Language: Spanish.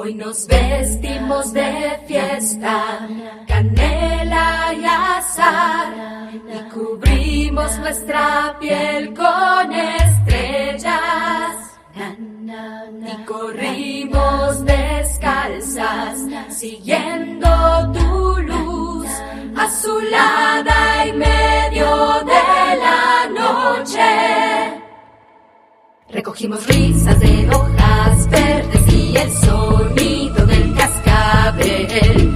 Hoy nos vestimos de fiesta, canela y azar, y cubrimos nuestra piel con estrellas. Y corrimos descalzas, siguiendo tu luz, azulada en medio de la noche. Recogimos risas de hojas verdes el sonido del cascabel.